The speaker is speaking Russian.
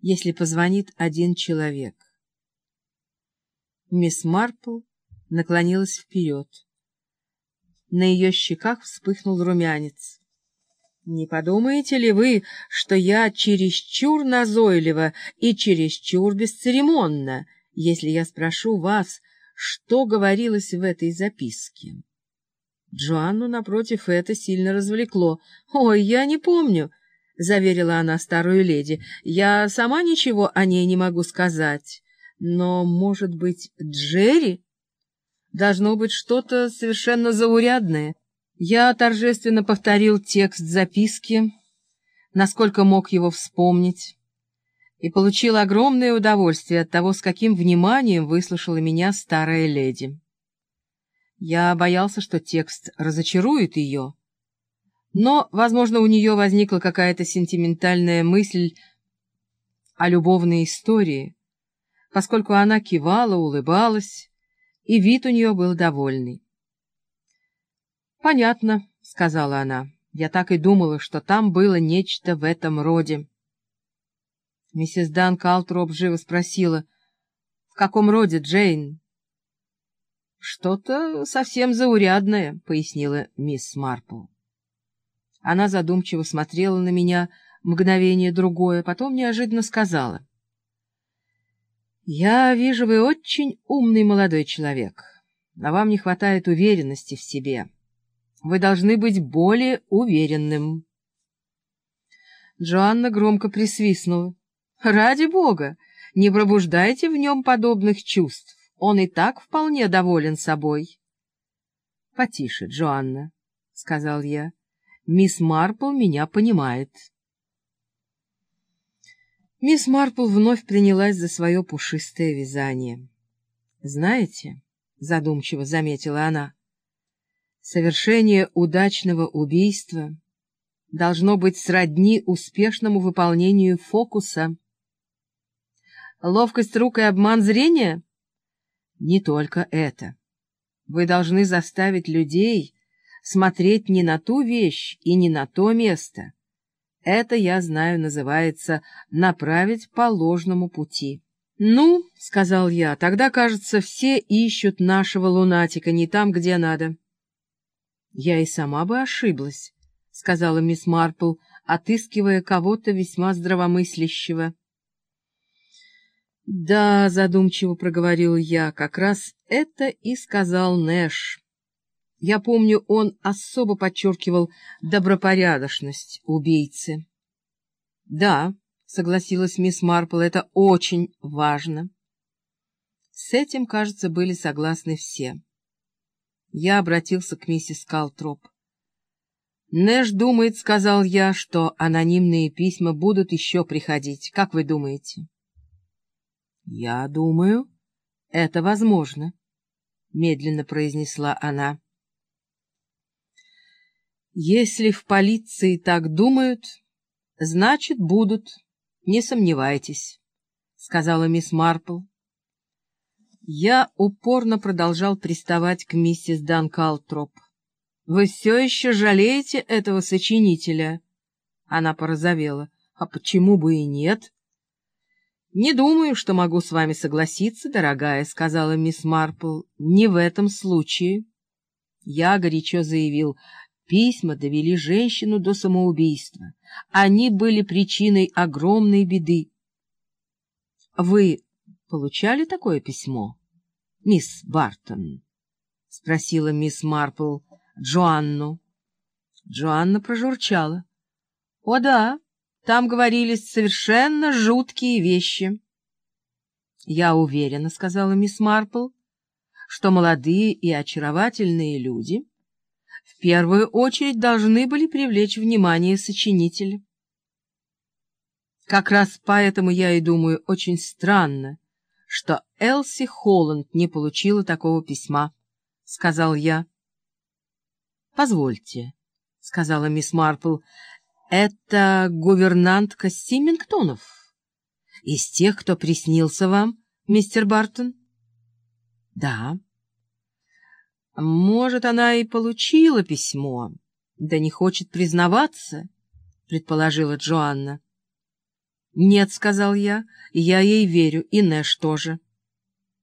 если позвонит один человек. Мисс Марпл наклонилась вперед. На ее щеках вспыхнул румянец. «Не подумаете ли вы, что я чересчур назойлива и чересчур бесцеремонна, если я спрошу вас, что говорилось в этой записке?» Джоанну, напротив, это сильно развлекло. «Ой, я не помню», — заверила она старую леди. «Я сама ничего о ней не могу сказать. Но, может быть, Джерри? Должно быть что-то совершенно заурядное». Я торжественно повторил текст записки, насколько мог его вспомнить, и получил огромное удовольствие от того, с каким вниманием выслушала меня старая леди. Я боялся, что текст разочарует ее, но, возможно, у нее возникла какая-то сентиментальная мысль о любовной истории, поскольку она кивала, улыбалась, и вид у нее был довольный. «Понятно», — сказала она. «Я так и думала, что там было нечто в этом роде». Миссис Дан Калтроп живо спросила, «В каком роде, Джейн?» «Что-то совсем заурядное», — пояснила мисс Марпл. Она задумчиво смотрела на меня мгновение другое, потом неожиданно сказала. «Я вижу, вы очень умный молодой человек, но вам не хватает уверенности в себе». Вы должны быть более уверенным. Джоанна громко присвистнула. «Ради бога, не пробуждайте в нем подобных чувств. Он и так вполне доволен собой». «Потише, Джоанна», — сказал я. «Мисс Марпл меня понимает». Мисс Марпл вновь принялась за свое пушистое вязание. «Знаете», — задумчиво заметила она, — Совершение удачного убийства должно быть сродни успешному выполнению фокуса. Ловкость рук и обман зрения? Не только это. Вы должны заставить людей смотреть не на ту вещь и не на то место. Это, я знаю, называется «направить по ложному пути». «Ну, — сказал я, — тогда, кажется, все ищут нашего лунатика не там, где надо». Я и сама бы ошиблась, — сказала мисс Марпл, отыскивая кого-то весьма здравомыслящего. — Да, — задумчиво проговорил я, — как раз это и сказал Нэш. Я помню, он особо подчеркивал добропорядочность убийцы. — Да, — согласилась мисс Марпл, — это очень важно. С этим, кажется, были согласны все. Я обратился к миссис Калтроп. «Нэш думает, — сказал я, — что анонимные письма будут еще приходить. Как вы думаете?» «Я думаю, это возможно», — медленно произнесла она. «Если в полиции так думают, значит, будут, не сомневайтесь», — сказала мисс Марпл. Я упорно продолжал приставать к миссис Дан Калтроп. «Вы все еще жалеете этого сочинителя?» Она порозовела. «А почему бы и нет?» «Не думаю, что могу с вами согласиться, дорогая», — сказала мисс Марпл. «Не в этом случае». Я горячо заявил, письма довели женщину до самоубийства. Они были причиной огромной беды. «Вы получали такое письмо?» мисс Бартон? — спросила мисс Марпл Джоанну. Джоанна прожурчала. — О да, там говорились совершенно жуткие вещи. — Я уверена, — сказала мисс Марпл, — что молодые и очаровательные люди в первую очередь должны были привлечь внимание сочинителя. Как раз поэтому я и думаю, очень странно, что Элси Холланд не получила такого письма, — сказал я. — Позвольте, — сказала мисс Марпл, — это гувернантка Симингтонов? Из тех, кто приснился вам, мистер Бартон? — Да. — Может, она и получила письмо, да не хочет признаваться, — предположила Джоанна. — «Нет», — сказал я, — «я ей верю, и Нэш тоже».